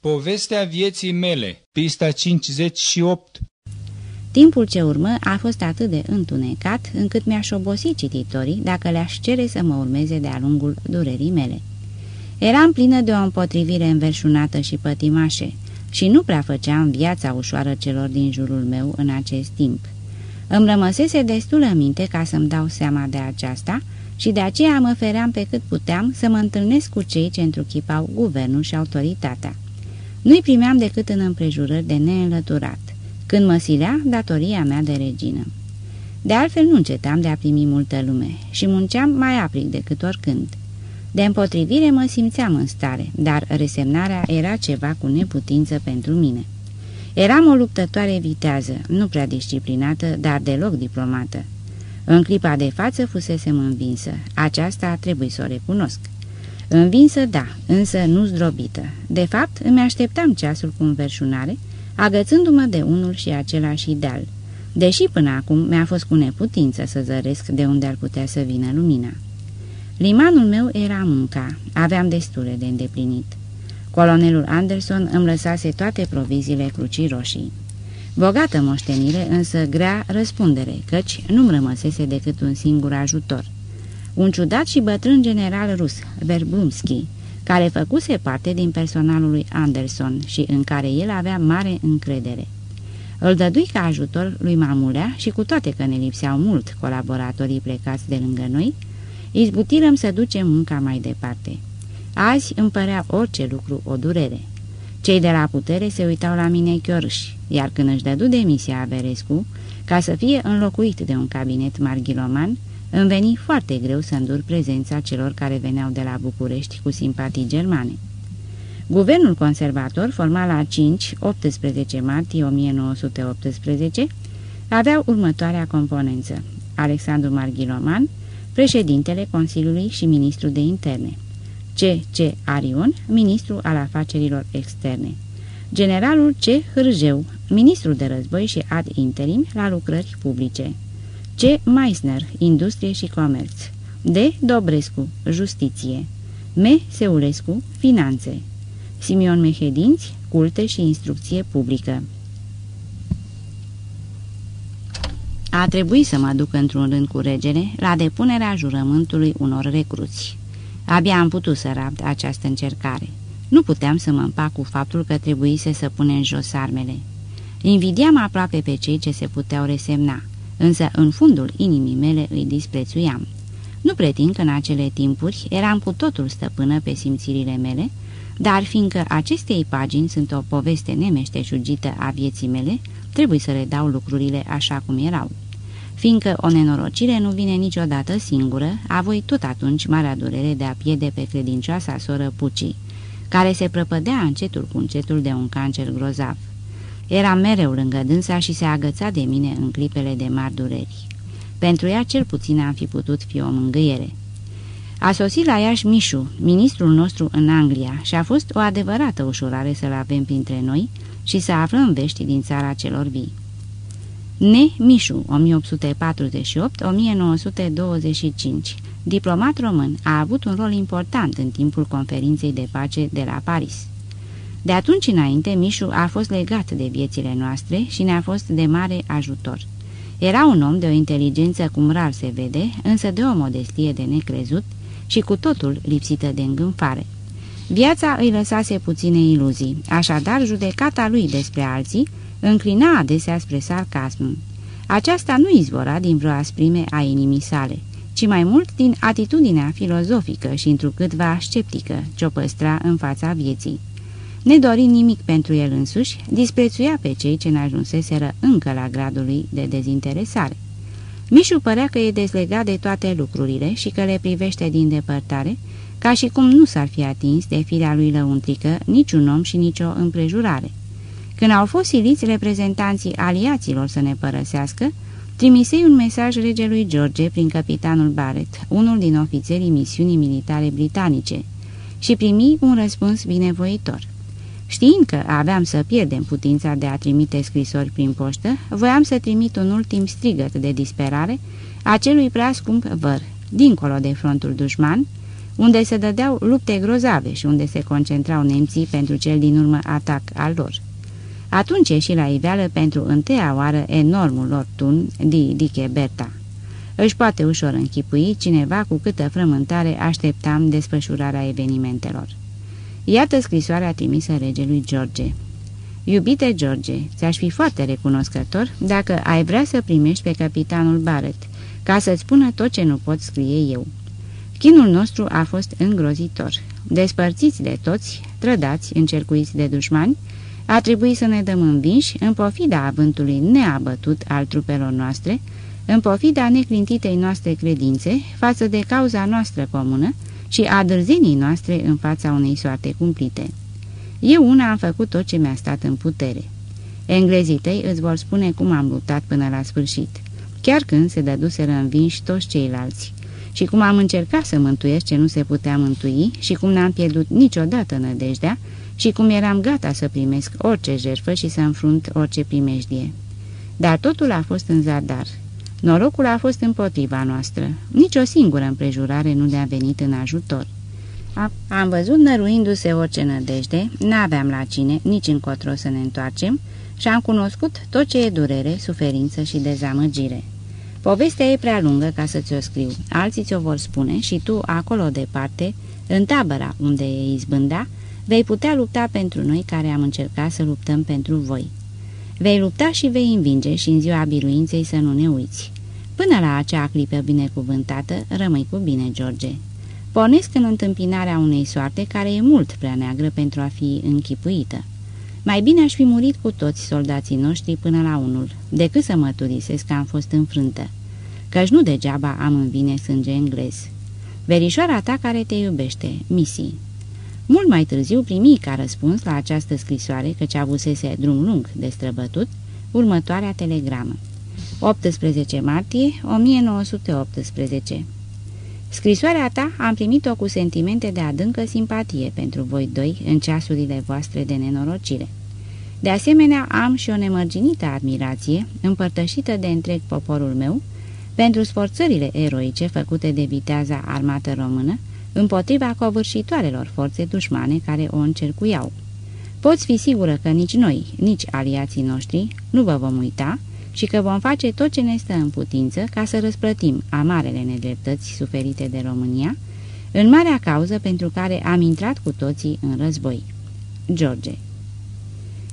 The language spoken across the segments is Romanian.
Povestea vieții mele, pista 58 Timpul ce urmă a fost atât de întunecat încât mi-aș obosi cititorii dacă le-aș cere să mă urmeze de-a lungul durerii mele. Eram plină de o împotrivire înverșunată și pătimașe și nu prea făceam viața ușoară celor din jurul meu în acest timp. Îmi rămăsese destulă minte ca să-mi dau seama de aceasta și de aceea mă feream pe cât puteam să mă întâlnesc cu cei ce întruchipau guvernul și autoritatea. Nu-i primeam decât în împrejurări de neînlăturat, când mă silea datoria mea de regină. De altfel nu încetam de a primi multă lume și munceam mai apric decât oricând. De împotrivire mă simțeam în stare, dar resemnarea era ceva cu neputință pentru mine. Eram o luptătoare vitează, nu prea disciplinată, dar deloc diplomată. În clipa de față fusesem învinsă, aceasta trebuie să o recunosc. Învinsă, da, însă nu zdrobită. De fapt, îmi așteptam ceasul cu înverșunare, agățându-mă de unul și același ideal, deși până acum mi-a fost cu neputință să zăresc de unde ar putea să vină lumina. Limanul meu era munca, aveam destule de îndeplinit. Colonelul Anderson îmi lăsase toate proviziile crucii roșii. Bogată moștenire, însă grea răspundere, căci nu-mi rămăsese decât un singur ajutor. Un ciudat și bătrân general rus, Verblumski, care făcuse parte din personalul lui Anderson și în care el avea mare încredere. Îl dădui ca ajutor lui Mamulea și cu toate că ne lipseau mult colaboratorii plecați de lângă noi, izbutirăm să ducem munca mai departe. Azi îmi părea orice lucru o durere. Cei de la putere se uitau la mine chiorși, iar când își dădu demisia Averescu, ca să fie înlocuit de un cabinet marghiloman, îmi veni foarte greu să îndur prezența celor care veneau de la București cu simpatii germane. Guvernul conservator, format la 5-18 martie 1918, avea următoarea componență. Alexandru Marghiloman, președintele Consiliului și ministru de interne. C.C. Arion, ministru al afacerilor externe. Generalul C. Hârjeu, ministru de război și ad interim la lucrări publice. C. Meissner, Industrie și Comerț. D. Dobrescu, Justiție. M. Seulescu, Finanțe. Simion Mehedinți, Culte și Instrucție Publică. A trebuit să mă duc într-un rând cu regele la depunerea jurământului unor recruți. Abia am putut să rabd această încercare. Nu puteam să mă împac cu faptul că trebuise să punem jos armele. Invidiam aproape pe cei ce se puteau resemna însă în fundul inimii mele îi disprețuiam. Nu pretind că în acele timpuri eram cu totul stăpână pe simțirile mele, dar fiindcă acestei pagini sunt o poveste nemeșteșugită a vieții mele, trebuie să le dau lucrurile așa cum erau. Fiindcă o nenorocire nu vine niciodată singură, a voi tot atunci marea durere de a pierde pe credincioasa soră Pucii, care se prăpădea încetul cu încetul de un cancer grozav. Era mereu lângă dânsa și se agăța de mine în clipele de mari dureri. Pentru ea cel puțin am fi putut fi o mângâiere. A sosit la Iași Mișu, ministrul nostru în Anglia, și a fost o adevărată ușurare să-l avem printre noi și să aflăm vești din țara celor vii. Ne Mișu, 1848-1925, diplomat român, a avut un rol important în timpul conferinței de pace de la Paris. De atunci înainte, Mișu a fost legat de viețile noastre și ne-a fost de mare ajutor. Era un om de o inteligență cum rar se vede, însă de o modestie de necrezut și cu totul lipsită de îngânfare. Viața îi lăsase puține iluzii, așadar judecata lui despre alții înclina adesea spre sarcasm. Aceasta nu izvora din vreo asprime a inimii sale, ci mai mult din atitudinea filozofică și întrucâtva sceptică ce o păstra în fața vieții. Nedorind nimic pentru el însuși, disprețuia pe cei ce n-ajunseseră încă la gradul lui de dezinteresare. Mișu părea că e dezlegat de toate lucrurile și că le privește din depărtare, ca și cum nu s-ar fi atins de firea lui lăuntrică niciun om și nicio împrejurare. Când au fost siliți reprezentanții aliaților să ne părăsească, trimisei un mesaj regelui George prin capitanul Barrett, unul din ofițerii misiunii militare britanice, și primi un răspuns binevoitor. Știind că aveam să pierdem putința de a trimite scrisori prin poștă, voiam să trimit un ultim strigăt de disperare acelui prea scump văr, dincolo de frontul dușman, unde se dădeau lupte grozave și unde se concentrau nemții pentru cel din urmă atac al lor. Atunci ieși la iveală pentru întâia oară enormul lor tun di Dicheberta. Își poate ușor închipui cineva cu câtă frământare așteptam desfășurarea evenimentelor. Iată scrisoarea trimisă regelui George. Iubite George, ți-aș fi foarte recunoscător dacă ai vrea să primești pe capitanul Barrett, ca să-ți spună tot ce nu pot scrie eu. Chinul nostru a fost îngrozitor. Despărțiți de toți, trădați, încercuiți de dușmani, a trebuit să ne dăm învinși în pofida avântului neabătut al trupelor noastre, în pofida neclintitei noastre credințe față de cauza noastră comună și a dârzenii noastre în fața unei soarte cumplite. Eu una am făcut tot ce mi-a stat în putere. Englezii tăi îți vor spune cum am luptat până la sfârșit, chiar când se dăduseră învinși toți ceilalți, și cum am încercat să mântuiesc ce nu se putea mântui și cum n-am pierdut niciodată nădejdea și cum eram gata să primesc orice jertfă și să înfrunt orice primejdie. Dar totul a fost în zadar. Norocul a fost împotriva noastră. Nici o singură împrejurare nu ne-a venit în ajutor. Am văzut năruindu-se orice nădejde, n-aveam la cine, nici încotro să ne întoarcem și am cunoscut tot ce e durere, suferință și dezamăgire. Povestea e prea lungă ca să ți-o scriu, alții ți-o vor spune și tu, acolo departe, în tabăra unde e izbânda, vei putea lupta pentru noi care am încercat să luptăm pentru voi. Vei lupta și vei învinge și în ziua biruinței să nu ne uiți. Până la acea clipă binecuvântată, rămâi cu bine, George. Pornesc în întâmpinarea unei soarte care e mult prea neagră pentru a fi închipuită. Mai bine aș fi murit cu toți soldații noștri până la unul, decât să mărturisesc că am fost înfrântă. Căci nu degeaba am în vine sânge englez. Verișoara ta care te iubește, Missy. Mult mai târziu primi ca răspuns la această scrisoare, căci avusese drum lung de străbătut, următoarea telegramă. 18 martie 1918 Scrisoarea ta am primit-o cu sentimente de adâncă simpatie pentru voi doi în ceasurile voastre de nenorocire. De asemenea, am și o nemărginită admirație, împărtășită de întreg poporul meu, pentru sforțările eroice făcute de viteaza armată română împotriva covârșitoarelor forțe dușmane care o încercuiau. Poți fi sigură că nici noi, nici aliații noștri nu vă vom uita și că vom face tot ce ne stă în putință ca să răsplătim amarele nedreptăți suferite de România, în marea cauză pentru care am intrat cu toții în război. George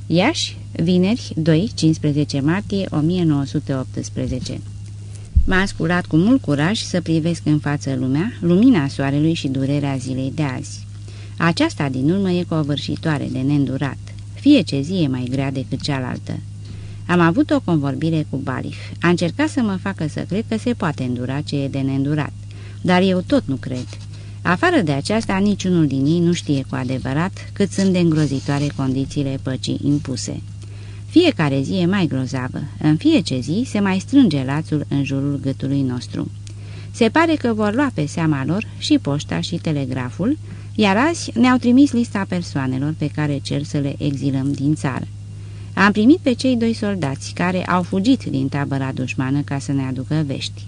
Iași, vineri, 2-15 martie 1918 M-a sculat cu mult curaj să privesc în față lumea, lumina soarelui și durerea zilei de azi. Aceasta din urmă e covârșitoare de neîndurat, fie ce zi e mai grea decât cealaltă. Am avut o convorbire cu Balif. A încercat să mă facă să cred că se poate îndura ce e de neîndurat, dar eu tot nu cred. Afară de aceasta, niciunul din ei nu știe cu adevărat cât sunt de îngrozitoare condițiile păcii impuse. Fiecare zi e mai grozavă, în fiecare zi se mai strânge lațul în jurul gâtului nostru. Se pare că vor lua pe seama lor și poșta și telegraful, iar azi ne-au trimis lista persoanelor pe care cer să le exilăm din țară. Am primit pe cei doi soldați care au fugit din tabăra dușmană ca să ne aducă vești.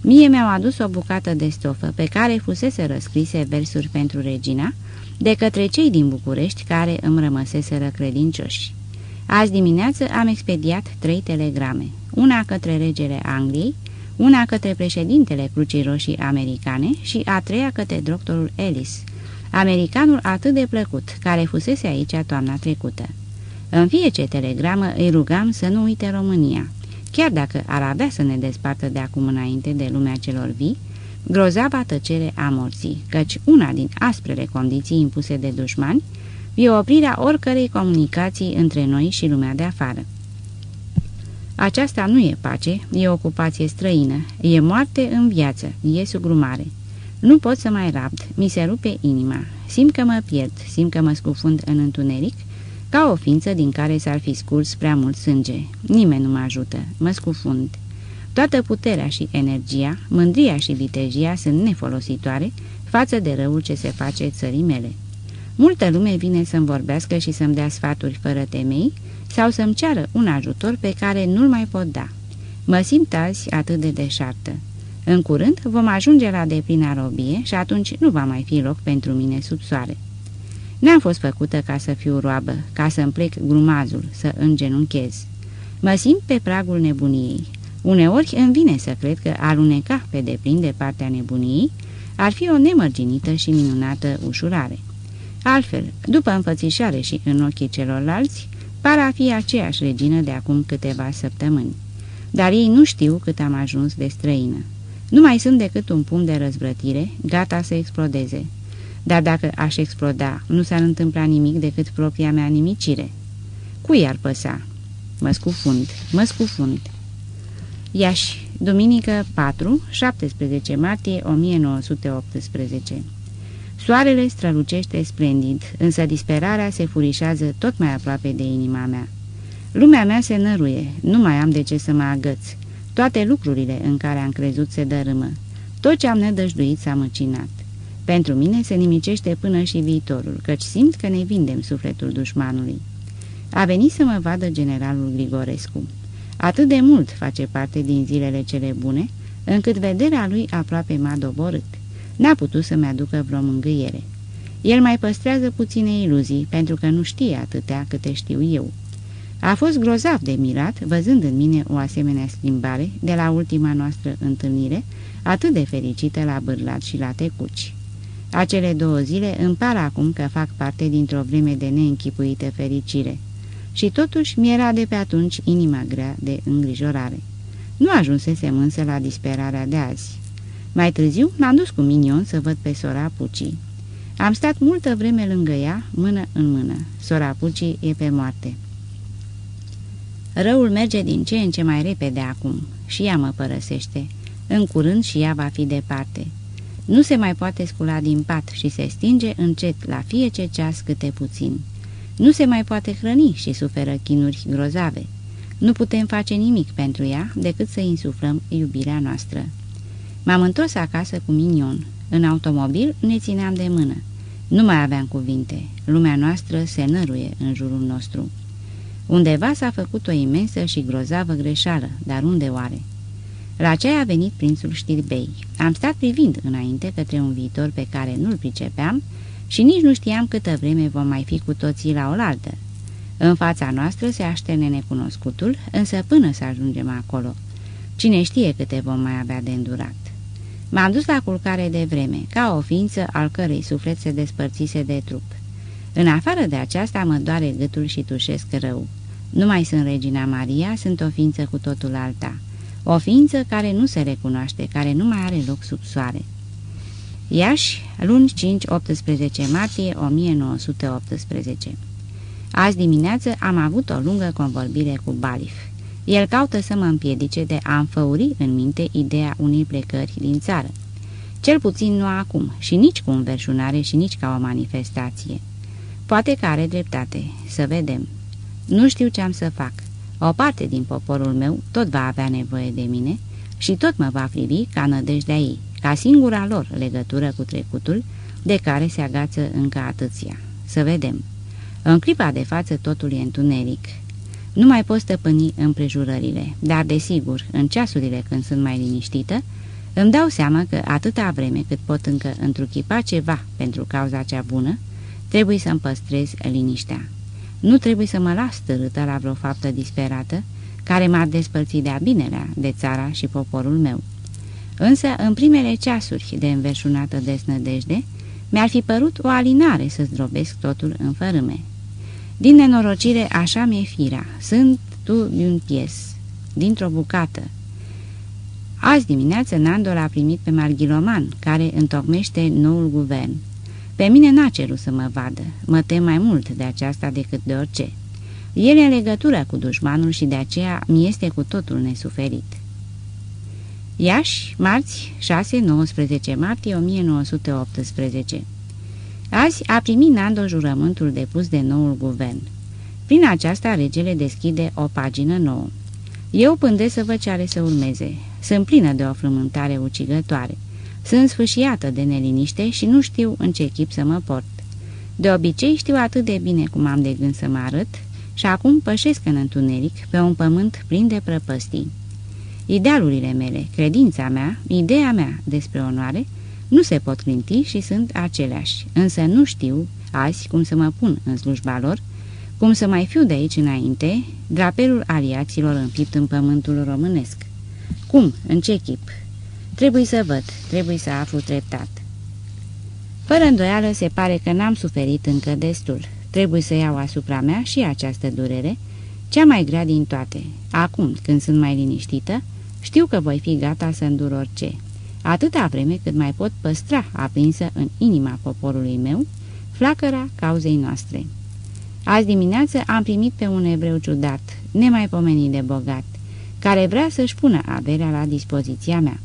Mie mi-au adus o bucată de stofă pe care fusese răscrise versuri pentru regina de către cei din București care îmi rămăseseră credincioși. Azi dimineață am expediat trei telegrame, una către regele Angliei, una către președintele Crucii Roșii Americane și a treia către doctorul Ellis, americanul atât de plăcut, care fusese aici toamna trecută. În fiecare telegramă îi rugam să nu uite România, chiar dacă ar avea să ne despartă de acum înainte de lumea celor vii, grozava tăcere a morții, căci una din asprele condiții impuse de dușmani e oprirea oricărei comunicații între noi și lumea de afară. Aceasta nu e pace, e ocupație străină, e moarte în viață, e sugrumare. Nu pot să mai rabd, mi se rupe inima, simt că mă pierd, simt că mă scufund în întuneric, ca o ființă din care s-ar fi scurs prea mult sânge. Nimeni nu mă ajută, mă scufund. Toată puterea și energia, mândria și vitejia sunt nefolositoare față de răul ce se face țării mele. Multă lume vine să-mi vorbească și să-mi dea sfaturi fără temei sau să-mi ceară un ajutor pe care nu-l mai pot da. Mă simt azi atât de deșartă. În curând vom ajunge la deplina robie și atunci nu va mai fi loc pentru mine sub soare. N-am fost făcută ca să fiu roabă, ca să-mi plec grumazul, să îngenunchez. Mă simt pe pragul nebuniei. Uneori îmi vine să cred că aluneca pe deplin de partea nebuniei ar fi o nemărginită și minunată ușurare. Altfel, după înfățișare și în ochii celorlalți, par a fi aceeași regină de acum câteva săptămâni. Dar ei nu știu cât am ajuns de străină. Nu mai sunt decât un pumn de răzvrătire, gata să explodeze. Dar dacă aș exploda, nu s-ar întâmpla nimic decât propria mea nimicire. Cui ar păsa? Mă scufund, mă scufund. Iași, duminică 4, 17 martie 1918 Soarele strălucește splendid, însă disperarea se furișează tot mai aproape de inima mea. Lumea mea se năruie, nu mai am de ce să mă agăț. Toate lucrurile în care am crezut se dărâmă. Tot ce am nedăjduit s-a măcinat. Pentru mine se nimicește până și viitorul, căci simt că ne vindem sufletul dușmanului. A venit să mă vadă generalul Grigorescu. Atât de mult face parte din zilele cele bune, încât vederea lui aproape m-a doborât. N-a putut să-mi aducă vreo mângâiere. El mai păstrează puține iluzii, pentru că nu știe atâtea câte știu eu. A fost grozav de mirat, văzând în mine o asemenea schimbare de la ultima noastră întâlnire, atât de fericită la bârlat și la tecuci. Acele două zile îmi par acum că fac parte dintr-o vreme de neînchipuită fericire. Și totuși mi-era de pe atunci inima grea de îngrijorare. Nu ajunsesem însă la disperarea de azi. Mai târziu m-am dus cu Minion să văd pe sora Pucii. Am stat multă vreme lângă ea, mână în mână. Sora Pucii e pe moarte. Răul merge din ce în ce mai repede acum și ea mă părăsește. În curând și ea va fi departe. Nu se mai poate scula din pat și se stinge încet la fiecare ceas câte puțin. Nu se mai poate hrăni și suferă chinuri grozave. Nu putem face nimic pentru ea decât să insuflăm iubirea noastră. M-am întors acasă cu Minion. În automobil ne țineam de mână. Nu mai aveam cuvinte. Lumea noastră se năruie în jurul nostru. Undeva s-a făcut o imensă și grozavă greșeală, dar unde oare? La ce a venit prințul Știrbei. Am stat privind înainte către un viitor pe care nu-l pricepeam și nici nu știam câtă vreme vom mai fi cu toții la oaltă. În fața noastră se așterne necunoscutul, însă până să ajungem acolo. Cine știe câte vom mai avea de îndurat. M-am dus la culcare de vreme, ca o ființă al cărei suflet se despărțise de trup. În afară de aceasta mă doare gâtul și tușesc rău. Nu mai sunt Regina Maria, sunt o ființă cu totul alta. O ființă care nu se recunoaște, care nu mai are loc sub soare. Iași, luni 5-18 martie 1918 Azi dimineață am avut o lungă convorbire cu Balif. El caută să mă împiedice de a înfăuri în minte ideea unei plecări din țară. Cel puțin nu acum și nici cu înverșunare și nici ca o manifestație. Poate că are dreptate, să vedem. Nu știu ce am să fac. O parte din poporul meu tot va avea nevoie de mine și tot mă va privi ca nădejdea ei, ca singura lor legătură cu trecutul, de care se agață încă atâția. Să vedem. În clipa de față totul e întuneric. Nu mai pot stăpâni împrejurările, dar desigur, în ceasurile când sunt mai liniștită, îmi dau seama că atâta vreme cât pot încă întruchipa ceva pentru cauza cea bună, trebuie să-mi păstrez liniștea. Nu trebuie să mă las târâtă la vreo faptă disperată, care m-ar despărți de-a binelea de țara și poporul meu. Însă, în primele ceasuri de înverșunată desnădejde, mi-ar fi părut o alinare să zdrobesc totul în fărâme. Din nenorocire, așa mi-e firea. Sunt tu din pies, dintr-o bucată. Azi dimineață Nando l-a primit pe Marghiloman, care întocmește noul guvern. Pe mine n-a cerut să mă vadă, mă tem mai mult de aceasta decât de orice. El e în legătură cu dușmanul și de aceea mi este cu totul nesuferit. Iași, marți, 6-19 martie 1918 Azi a primit Nando jurământul depus de noul guvern. Prin aceasta regele deschide o pagină nouă. Eu pândesc să văd ce are să urmeze. Sunt plină de o frământare ucigătoare. Sunt sfâșiată de neliniște și nu știu în ce chip să mă port. De obicei știu atât de bine cum am de gând să mă arăt și acum pășesc în întuneric pe un pământ plin de prăpăstii. Idealurile mele, credința mea, ideea mea despre onoare, nu se pot clinti și sunt aceleași, însă nu știu azi cum să mă pun în slujba lor, cum să mai fiu de aici înainte, drapelul aliaților înfipt în pământul românesc. Cum? În ce chip? Trebuie să văd, trebuie să aflu treptat. Fără îndoială se pare că n-am suferit încă destul. Trebuie să iau asupra mea și această durere, cea mai grea din toate. Acum, când sunt mai liniștită, știu că voi fi gata să îndur orice. Atâta vreme cât mai pot păstra aprinsă în inima poporului meu flacăra cauzei noastre. Azi dimineață am primit pe un evreu ciudat, nemaipomenit de bogat, care vrea să-și pună averea la dispoziția mea.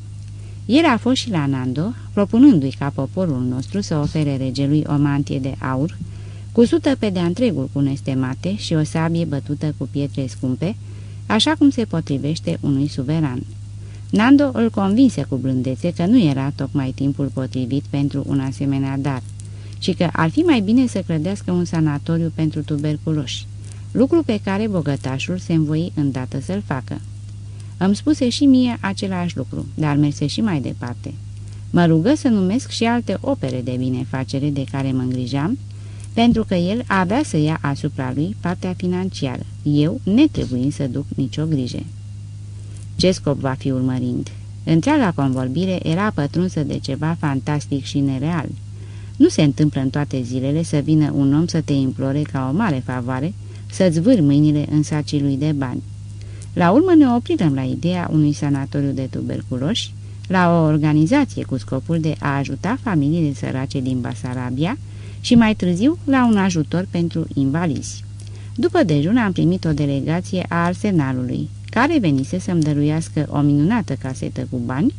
El a fost și la Nando, propunându-i ca poporul nostru să ofere regelui o mantie de aur, cusută pe de-a întregul cu nestemate și o sabie bătută cu pietre scumpe, așa cum se potrivește unui suveran. Nando îl convinse cu blândețe că nu era tocmai timpul potrivit pentru un asemenea dar și că ar fi mai bine să clădească un sanatoriu pentru tuberculoși, lucru pe care bogătașul se învoi îndată să-l facă. Îmi spuse și mie același lucru, dar merse și mai departe. Mă rugă să numesc și alte opere de binefacere de care mă îngrijam, pentru că el avea să ia asupra lui partea financiară, eu netrebuind să duc nicio grijă. Ce scop va fi urmărind? Întreaga convorbire era pătrunsă de ceva fantastic și nereal. Nu se întâmplă în toate zilele să vină un om să te implore ca o mare favoare să-ți vâri mâinile în sacii lui de bani. La urmă ne oprirăm la ideea unui sanatoriu de tuberculoși, la o organizație cu scopul de a ajuta familiile sărace din Basarabia și mai târziu la un ajutor pentru invalizi. După dejun am primit o delegație a arsenalului, care venise să-mi dăruiască o minunată casetă cu bani,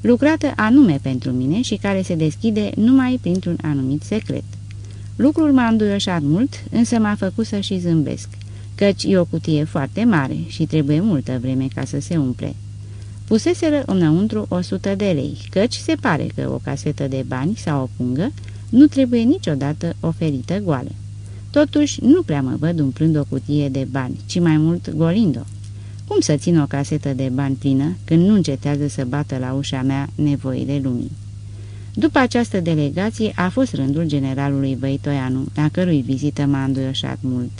lucrată anume pentru mine și care se deschide numai printr-un anumit secret. Lucrul m-a înduioșat mult, însă m-a făcut să și zâmbesc căci e o cutie foarte mare și trebuie multă vreme ca să se umple. Puseseră înăuntru o sută de lei, căci se pare că o casetă de bani sau o pungă nu trebuie niciodată oferită goală. Totuși, nu prea mă văd umplând o cutie de bani, ci mai mult golind-o. Cum să țin o casetă de bani plină când nu încetează să bată la ușa mea nevoile lumii? După această delegație a fost rândul generalului Văitoianu, la cărui vizită m-a înduioșat mult.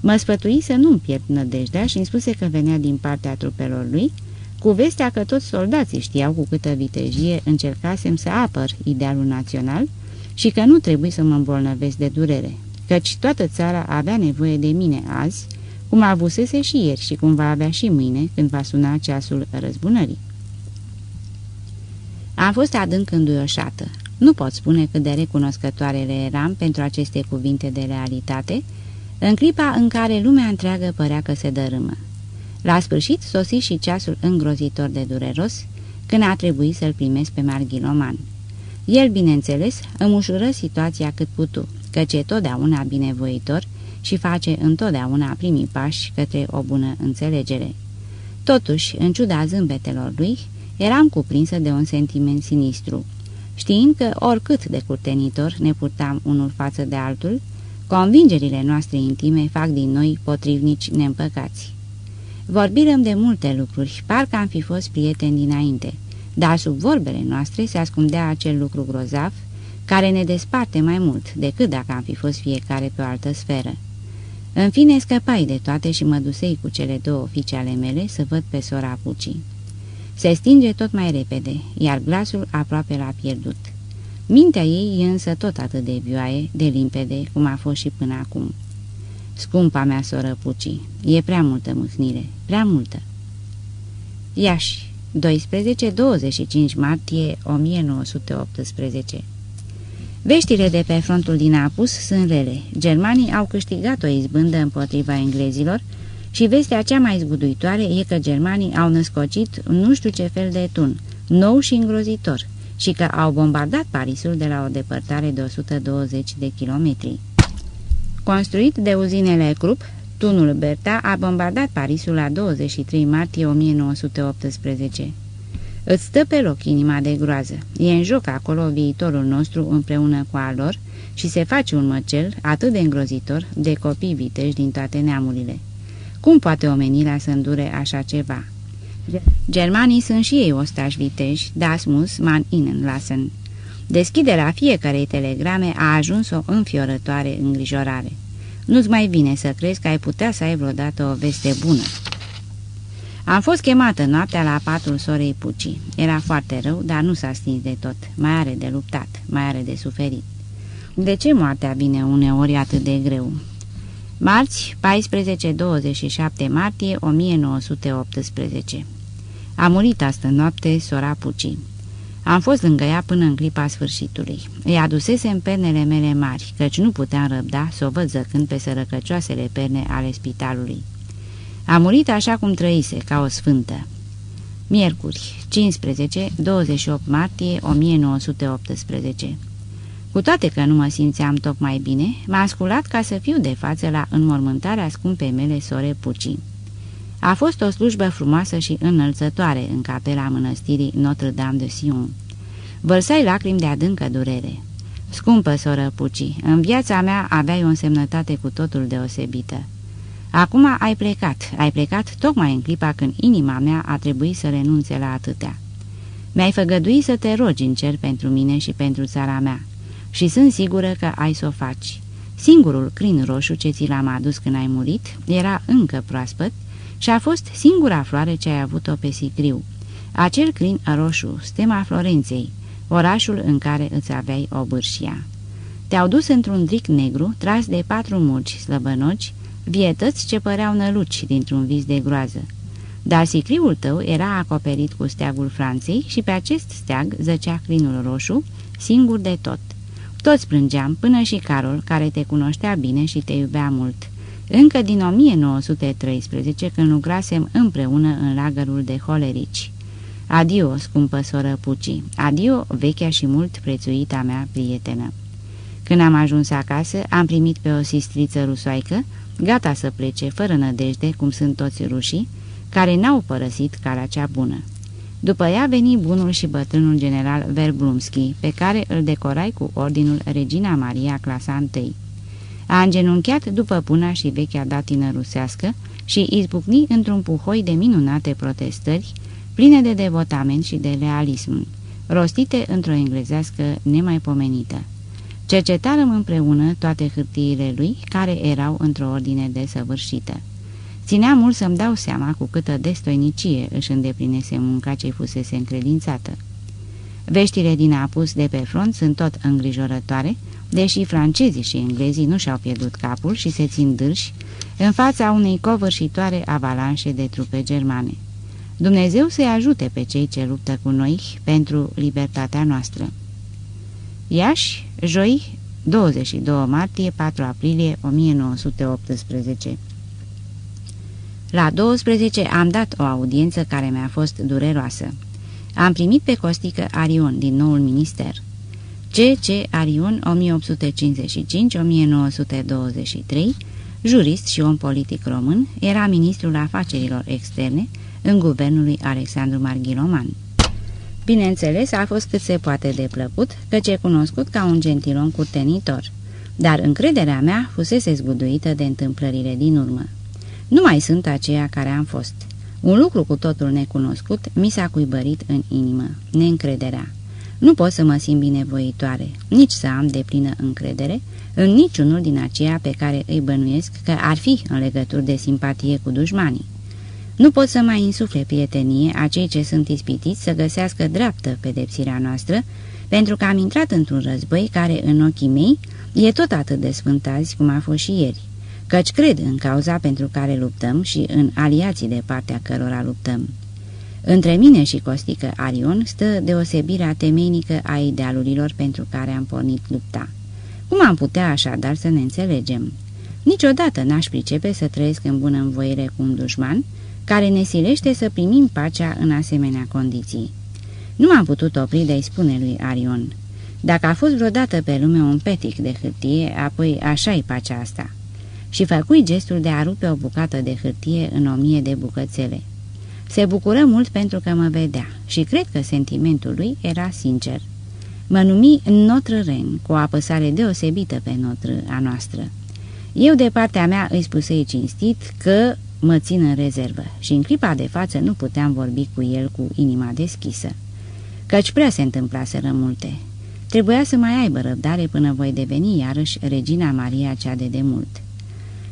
Mă sfătui să nu-mi pierd nădejdea și îmi spuse că venea din partea trupelor lui, cu vestea că toți soldații știau cu câtă vitejie încercasem să apăr idealul național și că nu trebuie să mă îmbolnăvesc de durere, căci toată țara avea nevoie de mine azi, cum a avusese și ieri și cum va avea și mâine când va suna ceasul răzbunării. Am fost adânc înduioșată. Nu pot spune cât de recunoscătoare le eram pentru aceste cuvinte de realitate, în clipa în care lumea întreagă părea că se dărâmă. La sfârșit sosi și ceasul îngrozitor de dureros, când a trebuit să-l primesc pe Marghiloman. El, bineînțeles, îmi ușură situația cât putu, căci e totdeauna binevoitor și face întotdeauna primii pași către o bună înțelegere. Totuși, în ciuda zâmbetelor lui, eram cuprinsă de un sentiment sinistru, știind că oricât de curtenitor ne purtam unul față de altul, Convingerile noastre intime fac din noi potrivnici neîmpăcați. Vorbirăm de multe lucruri, parcă am fi fost prieteni dinainte, dar sub vorbele noastre se ascundea acel lucru grozav, care ne desparte mai mult decât dacă am fi fost fiecare pe o altă sferă. În fine scăpai de toate și mă dusei cu cele două fiice ale mele să văd pe sora Pucii. Se stinge tot mai repede, iar glasul aproape l-a pierdut. Mintea ei e însă tot atât de vioaie, de limpede, cum a fost și până acum. Scumpa mea soră Puci, e prea multă mâhnire, prea multă. Iași, 12-25 martie 1918 Veștile de pe frontul din Apus sunt rele. Germanii au câștigat o izbândă împotriva englezilor și vestea cea mai zguduitoare e că germanii au născocit nu știu ce fel de tun, nou și îngrozitor, și că au bombardat Parisul de la o depărtare de 120 de kilometri. Construit de uzinele Krupp, tunul Berta a bombardat Parisul la 23 martie 1918. Îți stă pe loc inima de groază. E în joc acolo viitorul nostru împreună cu al lor și se face un măcel atât de îngrozitor de copii viteși din toate neamurile. Cum poate omenirea să îndure așa ceva? Germanii sunt și ei ostași viteji, das muss man ihnen lassen. Deschiderea fiecarei telegrame a ajuns o înfiorătoare îngrijorare. Nu-ți mai vine să crezi că ai putea să ai vreodată o veste bună. Am fost chemată noaptea la patul sorei Puci. Era foarte rău, dar nu s-a stins de tot. Mai are de luptat, mai are de suferit. De ce moartea vine uneori atât de greu? Marți, 14-27 martie 1918 A murit astă noapte sora Puci. Am fost lângă ea până în clipa sfârșitului. Îi adusese în pernele mele mari, căci nu puteam răbda să o văd zăcând pe sărăcăcioasele perne ale spitalului. A murit așa cum trăise, ca o sfântă. Miercuri, 15-28 martie 1918 Cu toate că nu mă simțeam tocmai bine, m-a sculat ca să fiu de față la înmormântarea scumpei mele sore Puci. A fost o slujbă frumoasă și înălțătoare în capela mănăstirii Notre-Dame de Sion. Vărsai lacrimi de adâncă durere. Scumpă soră Puci, în viața mea aveai o însemnătate cu totul deosebită. Acum ai plecat, ai plecat tocmai în clipa când inima mea a trebuit să renunțe la atâtea. Mi-ai făgăduit să te rogi în cer pentru mine și pentru țara mea și sunt sigură că ai să o faci. Singurul crin roșu ce ți l-am adus când ai murit era încă proaspăt și a fost singura floare ce ai avut-o pe sicriu. Acel crin roșu, stema Florenței, orașul în care îți aveai o bârșia. Te-au dus într-un dric negru, tras de patru murci slăbănoci, vietăți ce păreau năluci dintr-un vis de groază. Dar sicriul tău era acoperit cu steagul Franței și pe acest steag zăcea crinul roșu, singur de tot. Toți plângeam, până și Carol, care te cunoștea bine și te iubea mult. Încă din 1913, când lucrasem împreună în lagărul de holerici. Adio, scumpă soră Puci, adio, vechea și mult prețuita mea prietenă. Când am ajuns acasă, am primit pe o sistriță rusoaică, gata să plece, fără nădejde, cum sunt toți rușii, care n-au părăsit calea cea bună. După ea veni bunul și bătrânul general Verblumski, pe care îl decorai cu ordinul Regina Maria clasa I. A îngenunchiat după puna și vechea datină rusească și izbucni într-un puhoi de minunate protestări, pline de devotament și de realism, rostite într-o englezească nemaipomenită. Cercetarăm împreună toate hârtiile lui, care erau într-o ordine desăvârșită. Ținea mult să-mi dau seama cu câtă destoinicie își îndeplinese munca ce fusese încredințată. Veștile din apus de pe front sunt tot îngrijorătoare, deși francezii și englezii nu și-au pierdut capul și se țin dârși în fața unei covârșitoare avalanșe de trupe germane. Dumnezeu să-i ajute pe cei ce luptă cu noi pentru libertatea noastră. Iași, joi, 22 martie, 4 aprilie 1918 La 12 am dat o audiență care mi-a fost dureroasă. Am primit pe Costică Arion din noul minister. C.C. Arion 1855-1923, jurist și om politic român, era ministrul afacerilor externe în guvernul lui Alexandru Marghiloman. Bineînțeles, a fost cât se poate de plăcut, căci e cunoscut ca un gentilom curtenitor, dar încrederea mea fusese zguduită de întâmplările din urmă. Nu mai sunt aceea care am fost. Un lucru cu totul necunoscut mi s-a cuibărit în inimă, neîncrederea. Nu pot să mă simt binevoitoare, nici să am de plină încredere în niciunul din aceia pe care îi bănuiesc că ar fi în legături de simpatie cu dușmanii. Nu pot să mai insufle prietenie a cei ce sunt ispitiți să găsească dreaptă pedepsirea noastră, pentru că am intrat într-un război care, în ochii mei, e tot atât de sfânt azi cum a fost și ieri, căci cred în cauza pentru care luptăm și în aliații de partea cărora luptăm. Între mine și Costică Arion stă deosebirea temeinică a idealurilor pentru care am pornit lupta. Cum am putea așadar să ne înțelegem? Niciodată n-aș pricepe să trăiesc în bună învoire cu un dușman, care ne silește să primim pacea în asemenea condiții. Nu m-am putut opri de-i spune lui Arion. Dacă a fost vreodată pe lume un petic de hârtie, apoi așa-i pacea asta. Și făcui gestul de a rupe o bucată de hârtie în o mie de bucățele. Se bucură mult pentru că mă vedea și cred că sentimentul lui era sincer. Mă numi Notre Ren, cu o apăsare deosebită pe Notre a noastră. Eu de partea mea îi spusei cinstit că mă țin în rezervă și în clipa de față nu puteam vorbi cu el cu inima deschisă. Căci prea se întâmplaseră multe. Trebuia să mai aibă răbdare până voi deveni iarăși regina Maria cea de demult.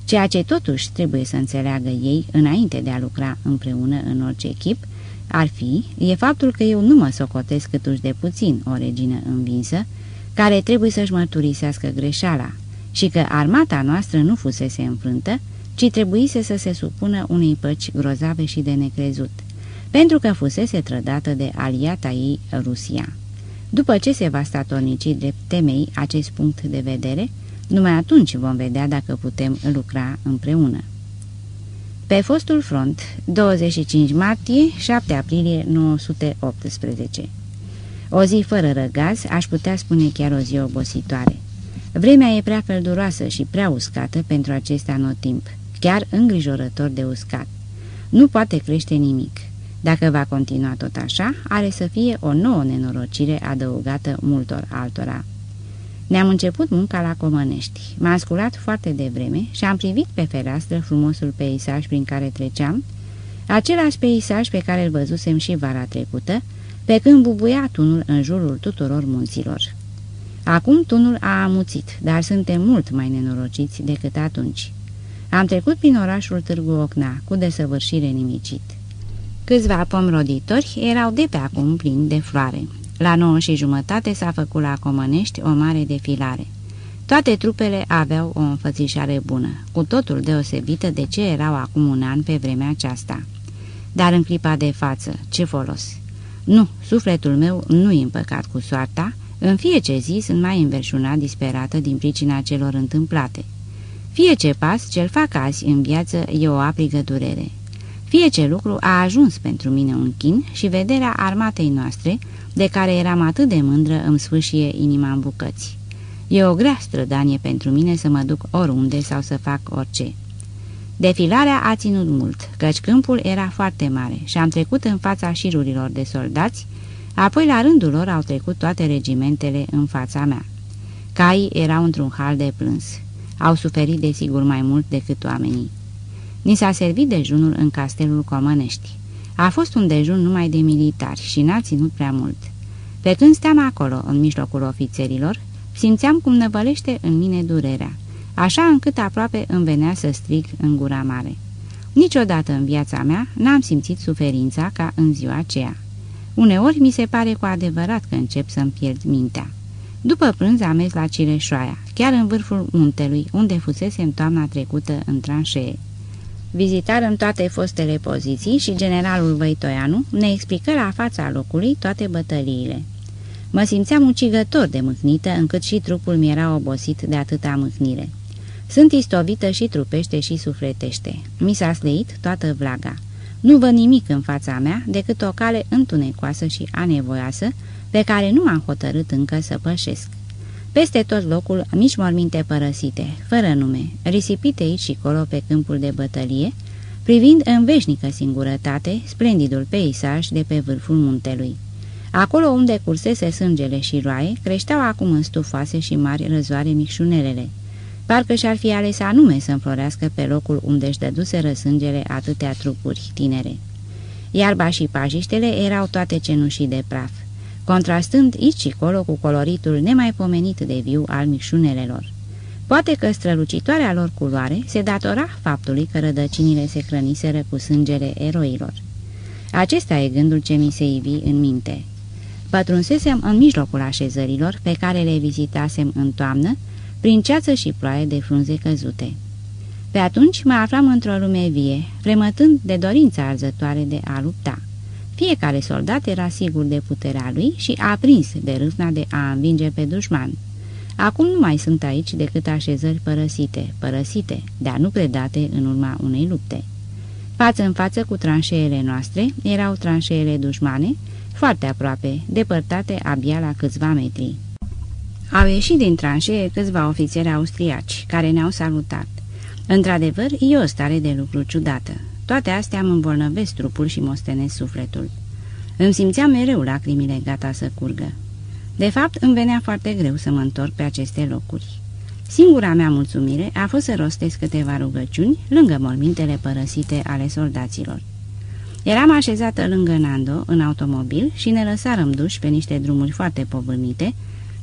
Ceea ce totuși trebuie să înțeleagă ei înainte de a lucra împreună în orice echip, ar fi, e faptul că eu nu mă socotesc câtuși de puțin o regină învinsă, care trebuie să-și mărturisească greșeala, și că armata noastră nu fusese înfrântă, ci trebuise să se supună unei păci grozave și de necrezut, pentru că fusese trădată de aliata ei Rusia. După ce se va statornici drept temei acest punct de vedere, numai atunci vom vedea dacă putem lucra împreună. Pe fostul front, 25 martie, 7 aprilie 918 O zi fără răgaz, aș putea spune chiar o zi obositoare. Vremea e prea călduroasă și prea uscată pentru acest anotimp, chiar îngrijorător de uscat. Nu poate crește nimic. Dacă va continua tot așa, are să fie o nouă nenorocire adăugată multor altora. Ne-am început munca la Comănești. M-am sculat foarte devreme și am privit pe fereastră frumosul peisaj prin care treceam, același peisaj pe care îl văzusem și vara trecută, pe când bubuia tunul în jurul tuturor munților. Acum tunul a amuțit, dar suntem mult mai nenorociți decât atunci. Am trecut prin orașul Târgu Ocna, cu desăvârșire nimicit. Câțiva pomi roditori erau de pe acum plini de floare. La nouă și jumătate s-a făcut la Comănești o mare defilare. Toate trupele aveau o înfățișare bună, cu totul deosebită de ce erau acum un an pe vremea aceasta. Dar în clipa de față, ce folos? Nu, sufletul meu nu-i împăcat cu soarta, în fiecare zi sunt mai înverșunat disperată din pricina celor întâmplate. Fie ce pas ce-l fac azi în viață e o aprigă durere. Fie ce lucru a ajuns pentru mine un chin și vederea armatei noastre, de care eram atât de mândră, îmi sfâșie inima în bucăți. E o grea strădanie pentru mine să mă duc oriunde sau să fac orice. Defilarea a ținut mult, căci câmpul era foarte mare și am trecut în fața șirurilor de soldați, apoi la rândul lor au trecut toate regimentele în fața mea. Caii erau într-un hal de plâns. Au suferit desigur mai mult decât oamenii. Ni s-a servit dejunul în castelul Comănești. A fost un dejun numai de militari și n-a ținut prea mult. Pe când steam acolo, în mijlocul ofițerilor, simțeam cum năvălește în mine durerea, așa încât aproape îmi venea să strig în gura mare. Niciodată în viața mea n-am simțit suferința ca în ziua aceea. Uneori mi se pare cu adevărat că încep să-mi pierd mintea. După prânz am mers la Cireșoaia, chiar în vârful muntelui, unde fusese în toamna trecută în tranșee. Vizitarăm toate fostele poziții și generalul Văitoianu ne explică la fața locului toate bătăliile. Mă simțeam ucigător de mâhnită, încât și trupul mi era obosit de atâta mâhnire. Sunt istovită și trupește și sufletește. Mi s-a sleit toată vlaga. Nu văd nimic în fața mea decât o cale întunecoasă și anevoioasă, pe care nu m-am hotărât încă să pășesc. Peste tot locul, mici morminte părăsite, fără nume, risipite aici și colo pe câmpul de bătălie, privind în veșnică singurătate splendidul peisaj de pe vârful muntelui. Acolo unde cursese sângele și roaie, creșteau acum în stufoase și mari răzoare micșunelele. Parcă și-ar fi ales anume să înflorească pe locul unde își dăduse răsângele atâtea trupuri tinere. Iarba și pajiștele erau toate cenușii de praf contrastând aici și colo cu coloritul nemaipomenit de viu al micșunelelor. Poate că strălucitoarea lor culoare se datora faptului că rădăcinile se hrăniseră cu sângele eroilor. Acesta e gândul ce mi se ivi în minte. Pătrunsesem în mijlocul așezărilor pe care le vizitasem în toamnă, prin ceață și ploaie de frunze căzute. Pe atunci mă aflam într-o lume vie, fremătând de dorința arzătoare de a lupta. Fiecare soldat era sigur de puterea lui și a prins de râvna de a învinge pe dușman. Acum nu mai sunt aici decât așezări părăsite, părăsite, dar nu predate în urma unei lupte. Față în față cu tranșeele noastre erau tranșeele dușmane, foarte aproape, depărtate abia la câțiva metri. Au ieșit din tranșee câțiva ofițeri austriaci, care ne-au salutat. Într-adevăr, e o stare de lucru ciudată. Toate astea îmi îmbolnăvesc trupul și mostenesc sufletul. Îmi simțeam mereu lacrimile gata să curgă. De fapt, îmi venea foarte greu să mă întorc pe aceste locuri. Singura mea mulțumire a fost să rostesc câteva rugăciuni lângă mormintele părăsite ale soldaților. Eram așezată lângă Nando, în automobil, și ne lăsarăm duși pe niște drumuri foarte povârnite,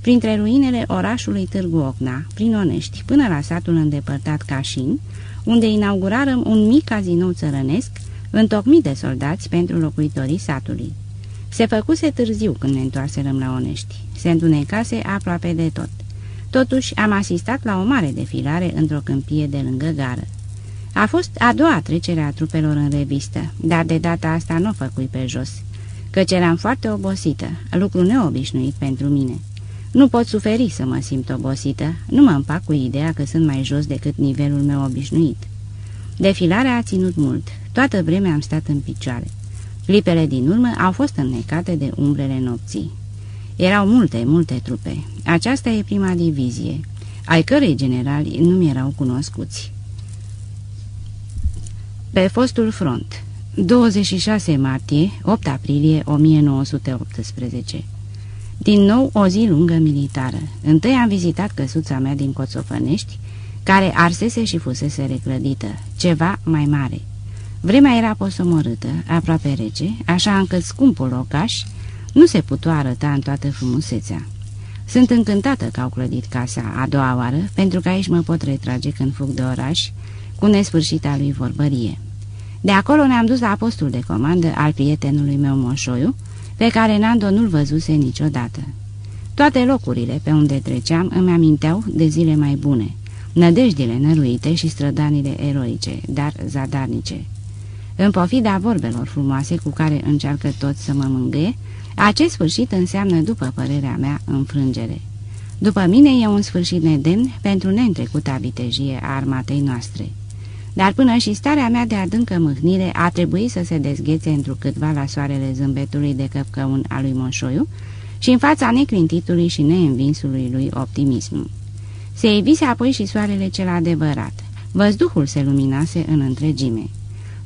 printre ruinele orașului Târgu Ocna, prin Onești, până la satul îndepărtat Cașin, unde inaugurarăm un mic cazinou țărănesc, întocmit de soldați pentru locuitorii satului. Se făcuse târziu când ne întoarserăm la Onești. Se întunecase aproape de tot. Totuși am asistat la o mare defilare într-o câmpie de lângă gară. A fost a doua trecere a trupelor în revistă, dar de data asta nu o făcui pe jos, căci eram foarte obosită, lucru neobișnuit pentru mine. Nu pot suferi să mă simt obosită, nu mă împac cu ideea că sunt mai jos decât nivelul meu obișnuit. Defilarea a ținut mult, toată vremea am stat în picioare. Clipele din urmă au fost înnecate de umbrele nopții. Erau multe, multe trupe. Aceasta e prima divizie, ai cărei generali nu mi erau cunoscuți. Pe fostul front 26 martie, 8 aprilie 1918 Din nou o zi lungă militară. Întâi am vizitat căsuța mea din Coțofănești, care arsese și fusese reclădită, ceva mai mare. Vremea era posomorâtă, aproape rece, așa încât scumpul locaș nu se putea arăta în toată frumusețea. Sunt încântată că au clădit casa a doua oară, pentru că aici mă pot retrage când fug de oraș, cu nesfârșita lui vorbărie. De acolo ne-am dus la postul de comandă al prietenului meu Moșoiu, pe care Nando nu-l văzuse niciodată. Toate locurile pe unde treceam îmi aminteau de zile mai bune, nădejdile năruite și strădanile eroice, dar zadarnice. În pofida vorbelor frumoase cu care încearcă toți să mă mângâie, acest sfârșit înseamnă, după părerea mea, înfrângere. După mine e un sfârșit nedemn pentru neîntrecuta vitejie a armatei noastre. Dar până și starea mea de adâncă mâhnire a trebuit să se dezghețe întrucâtva la soarele zâmbetului de căpcăun al lui Moșoiu și în fața neclintitului și neînvinsului lui optimism. Se evise apoi și soarele cel adevărat. Văzduhul se luminase în întregime.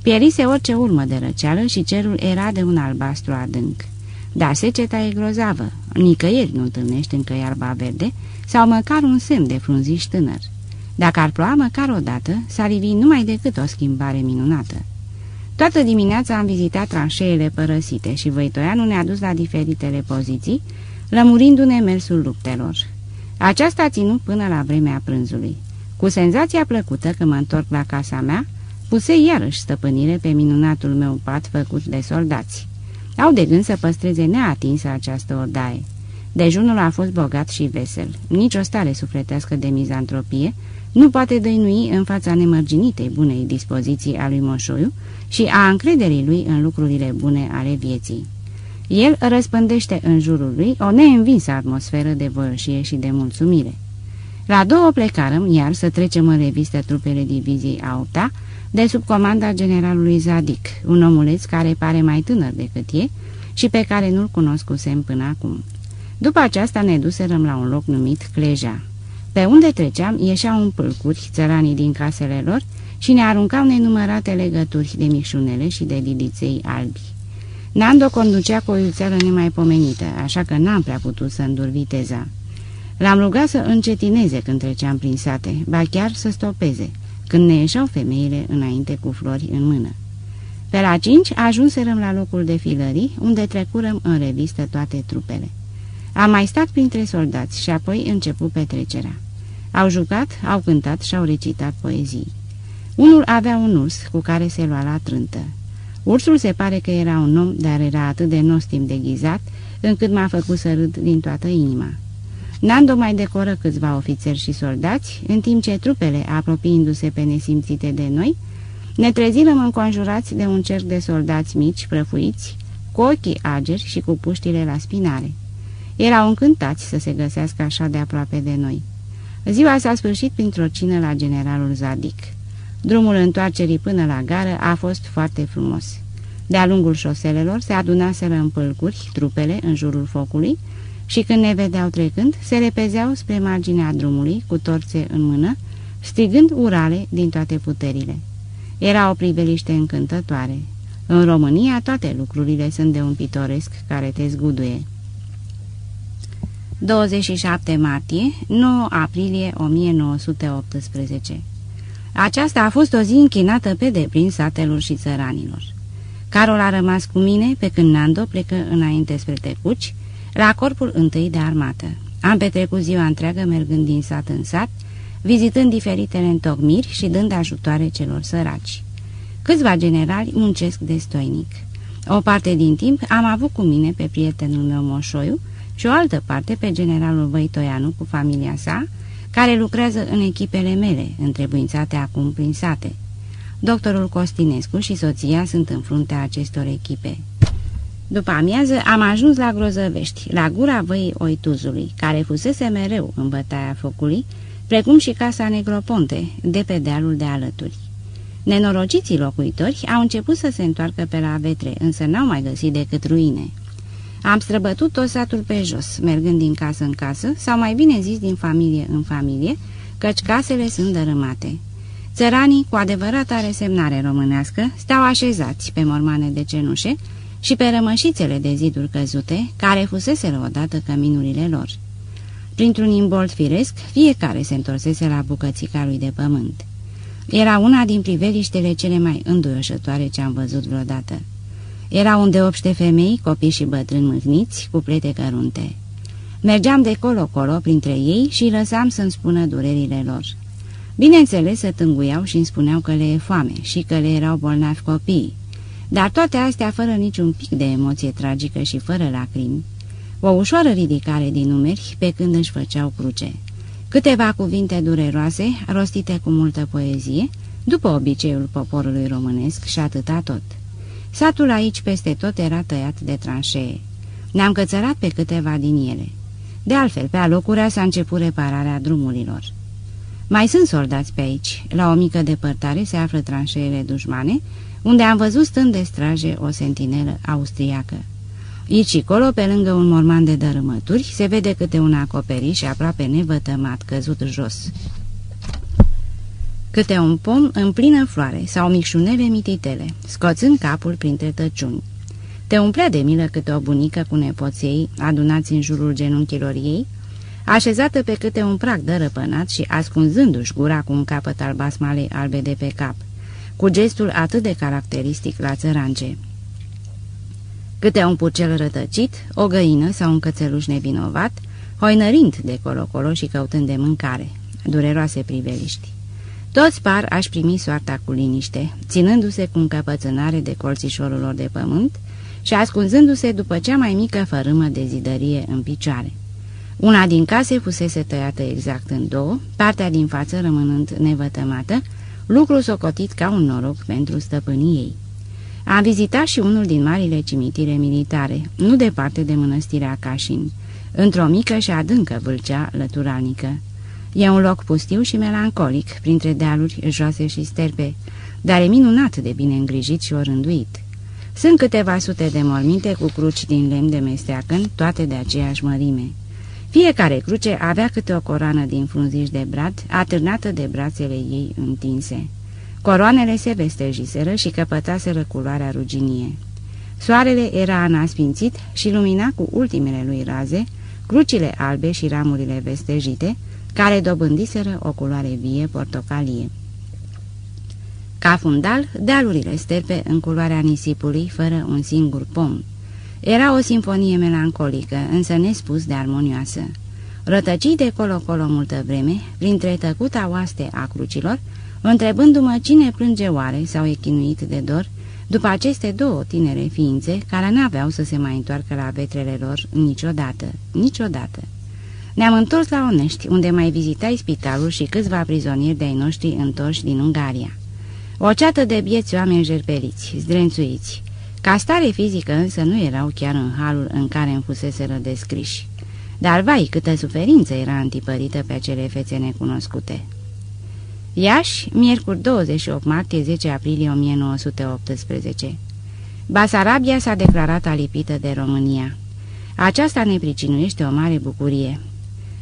Pierise orice urmă de răceală și cerul era de un albastru adânc. Dar seceta e grozavă, nicăieri nu întâlnești încă iarba verde sau măcar un semn de frunziș tânăr. Dacă ar ploua măcar o dată, s-ar ivi numai decât o schimbare minunată. Toată dimineața am vizitat tranșeele părăsite și Văitoianu ne-a dus la diferitele poziții, lămurindu-ne mersul luptelor. Aceasta a ținut până la vremea prânzului. Cu senzația plăcută că mă întorc la casa mea, puse iarăși stăpânire pe minunatul meu pat făcut de soldați. Au de gând să păstreze neatinsă această odaie. Dejunul a fost bogat și vesel, nici o stare sufletească de mizantropie, nu poate dăinui în fața nemărginitei bunei dispoziții a lui Moșoiu și a încrederii lui în lucrurile bune ale vieții. El răspândește în jurul lui o neînvinsă atmosferă de voioșie și de mulțumire. La două plecarăm iar să trecem în revistă trupele diviziei a opta, de sub comanda generalului Zadic, un omuleț care pare mai tânăr decât e și pe care nu-l cunoscusem până acum. După aceasta ne duserăm la un loc numit Cleja. Pe unde treceam ieșeau în pâlcuri țăranii din casele lor și ne aruncau nenumărate legături de mișunele și de lidiței albi. Nando conducea cu o iuțeală nemaipomenită, așa că n-am prea putut să îndur viteza. L-am rugat să încetineze când treceam prin sate, ba chiar să stopeze, când ne ieșeau femeile înainte cu flori în mână. Pe la cinci ajunserăm la locul de filării, unde trecurăm în revistă toate trupele. Am mai stat printre soldați și apoi început petrecerea. Au jucat, au cântat și au recitat poezii. Unul avea un urs cu care se lua la trântă. Ursul se pare că era un om, dar era atât de nostim deghizat, încât m-a făcut să râd din toată inima. Nando mai decoră câțiva ofițeri și soldați, în timp ce trupele, apropiindu-se pe nesimțite de noi, ne trezirăm înconjurați de un cerc de soldați mici, prăfuiți, cu ochii ageri și cu puștile la spinare. Erau încântați să se găsească așa de aproape de noi. Ziua s-a sfârșit printr-o cină la generalul Zadic. Drumul întoarcerii până la gară a fost foarte frumos. De-a lungul șoselelor se adunaseră în pâlcuri trupele în jurul focului și când ne vedeau trecând, se repezeau spre marginea drumului cu torțe în mână, strigând urale din toate puterile. Era o priveliște încântătoare. În România toate lucrurile sunt de un pitoresc care te zguduie. 27 martie, 9 aprilie 1918 Aceasta a fost o zi închinată pe deplin satelor și țăranilor. Carol a rămas cu mine pe când Nando plecă înainte spre Tecuci, la corpul întâi de armată. Am petrecut ziua întreagă mergând din sat în sat, vizitând diferitele întocmiri și dând ajutoare celor săraci. Câțiva generali muncesc destoinic. O parte din timp am avut cu mine pe prietenul meu Moșoiu și o altă parte pe generalul Văitoianu cu familia sa, care lucrează în echipele mele, întrebuințate acum prin sate. Doctorul Costinescu și soția sunt în fruntea acestor echipe. După amiază am ajuns la Grozăvești, la gura văii Oituzului, care fusese mereu în bătaia focului, precum și casa Negroponte, de pe dealul de alături. Nenorociții locuitori au început să se întoarcă pe la vetre, însă n-au mai găsit decât ruine. Am străbătut tot satul pe jos, mergând din casă în casă, sau mai bine zis din familie în familie, căci casele sunt dărâmate. Țăranii, cu adevărata resemnare românească, stau așezați pe mormane de cenușe și pe rămășițele de ziduri căzute, care fuseseră odată căminurile lor. Printr-un imbold firesc, fiecare se întorsese la bucățica lui de pământ. Era una din priveliștele cele mai înduioșătoare ce am văzut vreodată. Erau îndeopște femei, copii și bătrâni mâhniți, cu plete cărunte. Mergeam de colo-colo printre ei și lăsam să-mi spună durerile lor. Bineînțeles, se tânguiau și îmi spuneau că le e foame și că le erau bolnavi copii, dar toate astea fără niciun pic de emoție tragică și fără lacrimi. O ușoară ridicare din numeri pe când își făceau cruce. Câteva cuvinte dureroase, rostite cu multă poezie, după obiceiul poporului românesc și atâta tot. Satul aici peste tot era tăiat de tranșee. Ne-am cățărat pe câteva din ele. De altfel, pe alocurea s-a început repararea drumurilor. Mai sunt soldați pe aici. La o mică depărtare se află tranșeele dușmane, unde am văzut stând de straje o sentinelă austriacă. Aici și colo, pe lângă un morman de dărâmături, se vede câte un acoperiș aproape nevătămat căzut jos. Câte un pom în plină floare sau micșunele mititele, scoțând capul printre tăciuni. Te umplea de milă câte o bunică cu nepoței, adunați în jurul genunchilor ei, așezată pe câte un prag dărăpânat și ascunzându-și gura cu un capăt al basmalei albe de pe cap, cu gestul atât de caracteristic la țărange. Câte un purcel rătăcit, o găină sau un cățeluș nevinovat, hoinărind de colo-colo și căutând de mâncare, dureroase priveliști. Toți par aș primi soarta cu liniște, ținându-se cu încăpățânare de colțișorul lor de pământ și ascunzându-se după cea mai mică fărâmă de zidărie în picioare. Una din case fusese tăiată exact în două, partea din față rămânând nevătămată, lucru socotit ca un noroc pentru stăpânii ei. Am vizitat și unul din marile cimitire militare, nu departe de mănăstirea Cașin, într-o mică și adâncă vâlcea lăturalnică. E un loc pustiu și melancolic, printre dealuri joase și sterpe, dar e minunat de bine îngrijit și orânduit. Sunt câteva sute de morminte cu cruci din lemn de mesteacăn, toate de aceeași mărime. Fiecare cruce avea câte o coroană din frunziși de brad, atârnată de brațele ei întinse. Coroanele se vestejiseră și căpătaseră culoarea ruginie. Soarele era anasfințit și lumina cu ultimele lui raze, crucile albe și ramurile vestejite, care dobândiseră o culoare vie portocalie. Ca fundal, dealurile sterpe în culoarea nisipului, fără un singur pom. Era o sinfonie melancolică, însă nespus de armonioasă. Rătăcii de colo-colo multă vreme, printre tăcuta oaste a crucilor, întrebându-mă cine plânge oare sau e chinuit de dor, după aceste două tinere ființe care n-aveau să se mai întoarcă la vetrele lor niciodată, niciodată. Ne-am întors la Onești, unde mai vizitai spitalul și câțiva prizonieri de-ai noștri întorși din Ungaria. O ceată de bieți oameni jerpeliți, zdrențuiți. Ca stare fizică însă nu erau chiar în halul în care îmi fuseseră descriși. Dar vai, câtă suferință era antipărită pe acele fețe necunoscute. Iași, miercuri 28 martie 10 aprilie 1918 Basarabia s-a declarat alipită de România. Aceasta ne pricinuiește o mare bucurie.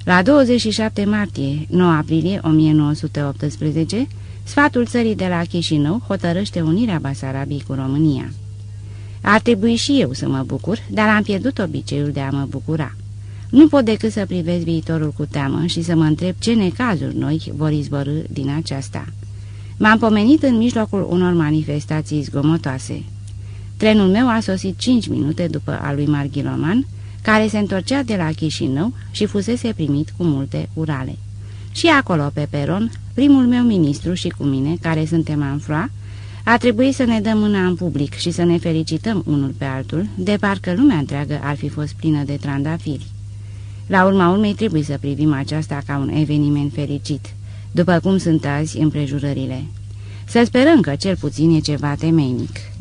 La 27 martie, 9 aprilie 1918, sfatul țării de la Chișinău hotărăște unirea Basarabiei cu România. Ar trebui și eu să mă bucur, dar am pierdut obiceiul de a mă bucura. Nu pot decât să privesc viitorul cu teamă și să mă întreb ce necazuri noi vor izvorâ din aceasta. M-am pomenit în mijlocul unor manifestații zgomotoase. Trenul meu a sosit cinci minute după al lui Marghiloman, care se întorcea de la Chișinău și fusese primit cu multe urale. Și acolo, pe peron, primul meu ministru și cu mine, care suntem anfroa, a trebuit să ne dăm mâna în public și să ne felicităm unul pe altul, de parcă lumea întreagă ar fi fost plină de trandafiri. La urma urmei trebuie să privim aceasta ca un eveniment fericit, după cum sunt azi împrejurările. Să sperăm că cel puțin e ceva temeinic.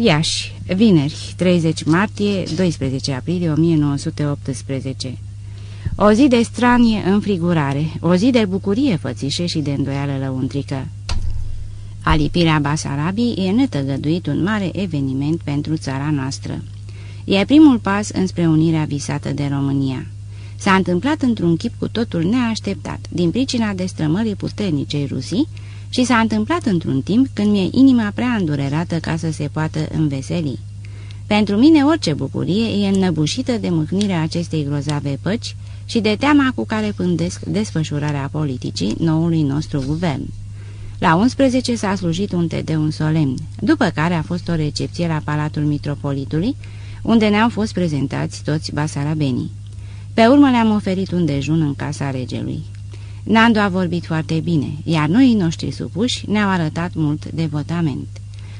Iași, vineri, 30 martie, 12 aprilie 1918 O zi de stranie înfrigurare, o zi de bucurie fățișe și de îndoială lăuntrică. Alipirea Basarabii e netăgăduit un mare eveniment pentru țara noastră. E primul pas înspre unirea visată de România. S-a întâmplat într-un chip cu totul neașteptat, din pricina destrămării puternicei Rusii, și s-a întâmplat într-un timp când mi-e inima prea îndurerată ca să se poată înveseli. Pentru mine orice bucurie e înnăbușită de mâhnirea acestei grozave păci și de teama cu care pândesc desfășurarea politicii noului nostru guvern. La 11 s-a slujit un tedeum solemn, după care a fost o recepție la Palatul Mitropolitului, unde ne-au fost prezentați toți basarabenii. Pe urmă le-am oferit un dejun în casa regelui. Nando a vorbit foarte bine, iar noi noștri supuși ne-au arătat mult devotament.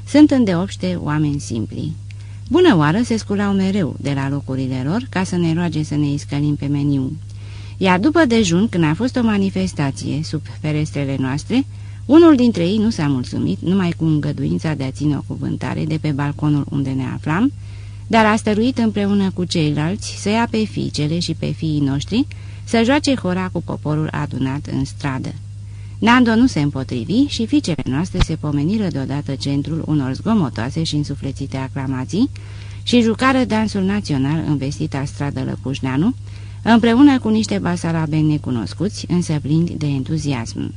Sunt îndeopște oameni simpli. Bună oară se sculau mereu de la locurile lor ca să ne roage să ne iscălim pe meniu. Iar după dejun, când a fost o manifestație sub ferestrele noastre, unul dintre ei nu s-a mulțumit numai cu îngăduința de a ține o cuvântare de pe balconul unde ne aflam, dar a stăruit împreună cu ceilalți să ia pe fiicele și pe fiii noștri să joace hora cu poporul adunat în stradă. Nando nu se împotrivi și fiicele noastre se pomeniră deodată centrul unor zgomotoase și însuflețite aclamații și jucară dansul național în vestita stradă Lăpușneanu, împreună cu niște basarabeni necunoscuți, însă plini de entuziasm.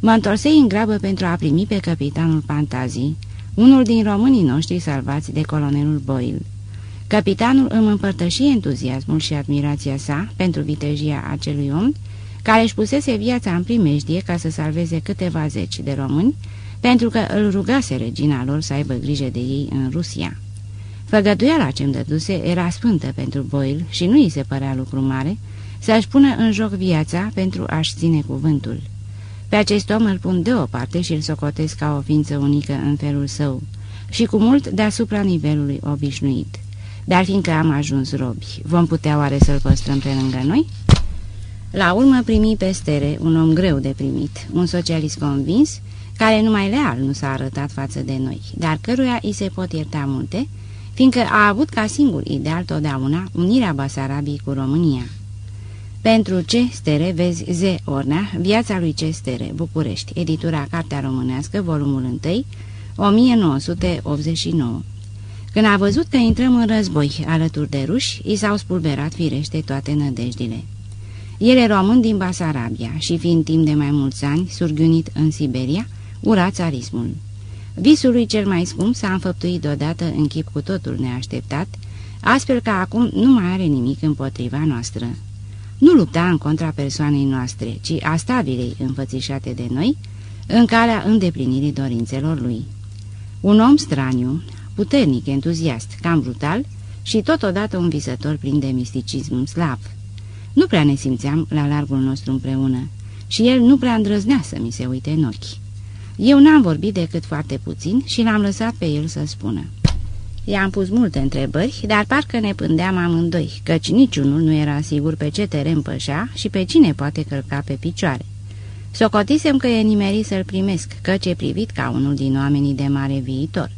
Mă întorsei în grabă pentru a primi pe capitanul Pantazii, unul din românii noștri salvați de colonelul Boyle. Capitanul îmi împărtăși entuziasmul și admirația sa pentru vitejia acelui om, care își pusese viața în primejdie ca să salveze câteva zeci de români, pentru că îl rugase regina lor să aibă grijă de ei în Rusia. Făgăduiala ce-mi dăduse era sfântă pentru Boyle și nu îi se părea lucru mare să-și pună în joc viața pentru a-și ține cuvântul. Pe acest om îl pun deoparte și îl socotesc ca o ființă unică în felul său și cu mult deasupra nivelului obișnuit. Dar fiindcă am ajuns robi, vom putea oare să-l păstrăm pe lângă noi? La urmă primi pe Stere, un om greu de primit, un socialist convins, care numai leal nu s-a arătat față de noi, dar căruia îi se pot ierta multe, fiindcă a avut ca singur ideal totdeauna unirea Basarabiei cu România. Pentru C. Stere vezi Z. Ornea, Viața lui C. Stere, București, editura Cartea Românească, volumul 1, 1989. Când a văzut că intrăm în război alături de ruși, i s-au spulberat firește toate nădejdile. El e român din Basarabia și fiind timp de mai mulți ani surghiunit în Siberia, ura țarismul. Visul lui cel mai scump s-a înfăptuit deodată în chip cu totul neașteptat, astfel că acum nu mai are nimic împotriva noastră. Nu lupta în contra persoanei noastre, ci a stabilei înfățișate de noi, în calea îndeplinirii dorințelor lui. Un om straniu, puternic, entuziast, cam brutal și totodată un visător plin de misticism slav. Nu prea ne simțeam la largul nostru împreună și el nu prea îndrăznea să mi se uite în ochi. Eu n-am vorbit decât foarte puțin și l-am lăsat pe el să spună. I-am pus multe întrebări, dar parcă ne pândeam amândoi, căci niciunul nu era sigur pe ce teren pășea și pe cine poate călca pe picioare. Socotisem că e nimerit să-l primesc, căci e privit ca unul din oamenii de mare viitor.